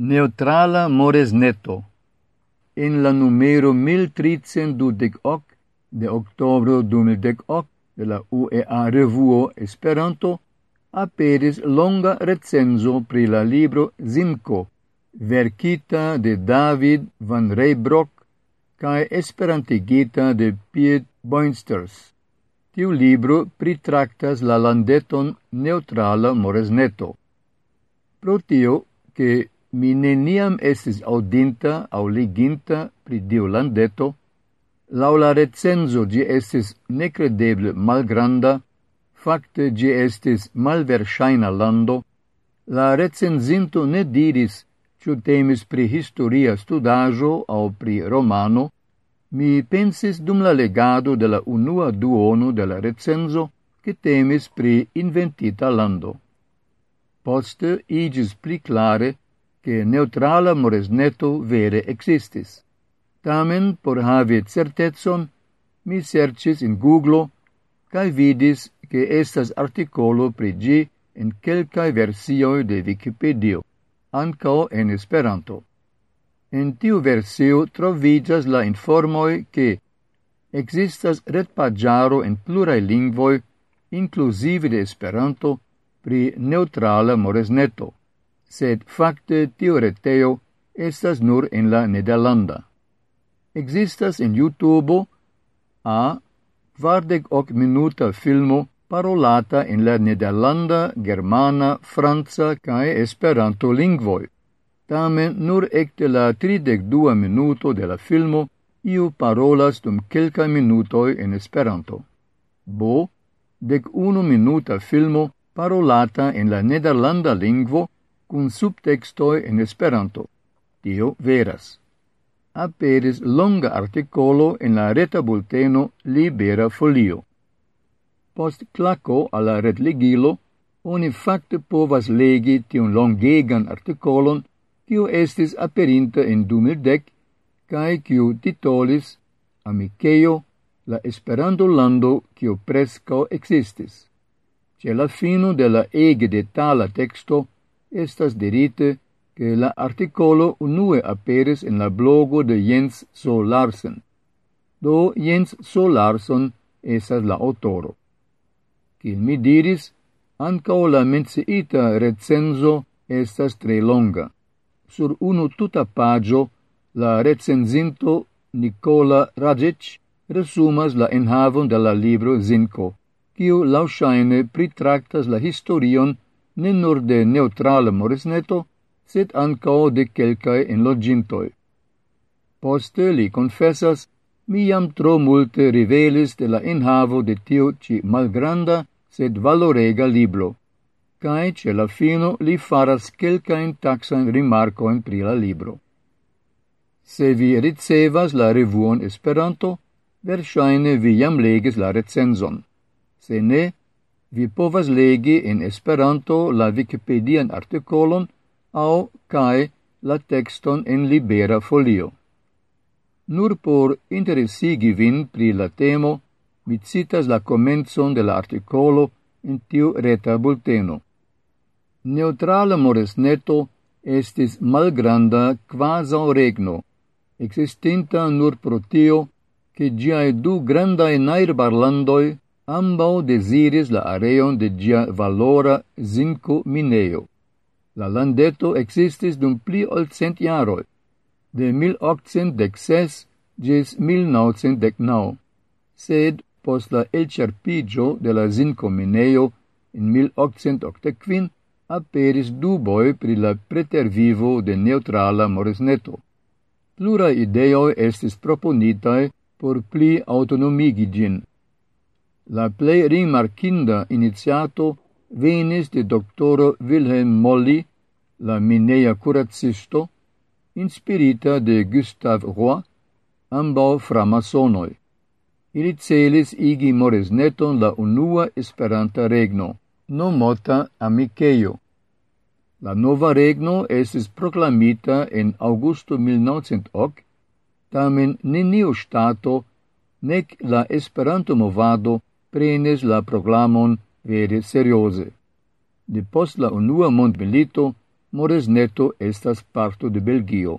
neutrala moresneto en la numero 1328 de octobro 2010 de la UEA revuo Esperanto aperis longa recenzo pri la libro Zinko, verkita de David van Reybrock kaj esperantigita de Piet Boinsters. Tiu libro pritractas la landeton neutrala moresneto. Pro tio, che mi neniam estis audinta au liginta pri dio landeto, lau la recenzo gi estis necredeble malgranda, facte gi estis malversaina lando, la recenzinto ne diris ciu temis pri historia studajo au pri romano, mi pensis dum la legado de la unua duono de la recenzo che temis pri inventita lando. Poste igis pli clare che neutrala moresneto vere existis. Tamen, por havi certezon, mi sercis in Google cae vidis che estas articolo pri gi in quelcae versioi de Wikipedia, ancao en Esperanto. En tiu versio trovigas la informoi che existas retpagiaro en plurae lingvoi, inclusive de Esperanto, pri neutrala moresneto sed facte tio reteo estas nur en la Nederlanda. Existas en YouTube a kvardec ok minuta filmo parolata en la Nederlanda, Germana, Franca cae Esperanto lingvoj. Tamen nur ecte la 32 minuto de la filmo iu parolas dum quelca minutoi en Esperanto. Bo, dec unu minuta filmo parolata en la Nederlanda lingvo cun subtextoi en Esperanto. Tio veras. Aperis longa articolo en la reta bulteno Libera Folio. Post claco alla redligilo, oni facte povas legi tion longegan articolon, kiu estis aperinta en 2010, cae kiu titolis Amiceio, la Esperando lando quio presco existis. Ce la fino de la ege de tala texto, estas dirite che la articolo unue aperis en la blogo de Jens Solarsen. Do Jens Solarsen esas la autoro. Cil mi diris, ancao la menciita recenso estas tre longa. Sur unu tuta pagio, la recenzinto Nicola Rajic resumas la enhavon de la libro Zinko, kiu lausaine pritraktas la historion ne nur de neutrale morisneto, sed ancao de quelcae enlogintoi. Poste li confessas, mi jam tro multe rivelis de la enhavo de tio ci malgranda, sed valorega libro, cae ce la fino li faras quelcaen taxan rimarcoen pri la libro. Se vi ricevas la revuon Esperanto, versaine vi jam legis la recenzon. Se ne, vi povas legi in Esperanto la Wikipedian artikolon au kai la texton en libera folio. Nur por interesigi vin pri la temo, mi citas la comenzon de la articolo in tiu reta bulteno. Neutrala moresneto estis malgranda quasi regno, existinta nur pro tio che giai du grandae nairbarlandoi ambau desiris la areon de gia valora zinco mineo. La landeto existis dum pli ol cent jaroi, de 1816 gis 1919, sed post la elcerpigio de la zinco mineo in 1885 aperis duboi pri la pretervivo de neutrala moresneto. Plura ideo estis proponitae por pli autonomigi gin. La plei rimarkinda iniziato venis de doctoro Wilhelm Molli, la mineja kuracisto, inspirita de Gustav Roy, ambau framasonoi. Ili celis igi Moresneton la unua Esperanta regno, nomota Amikejo. La nova regno estis proklamita en augusto 1908, tamen neniu stato, nek la Esperanto-movado prenis la proclamon vere serioze. De post la unua mondmilito, Moresneto estas parto de Belgio.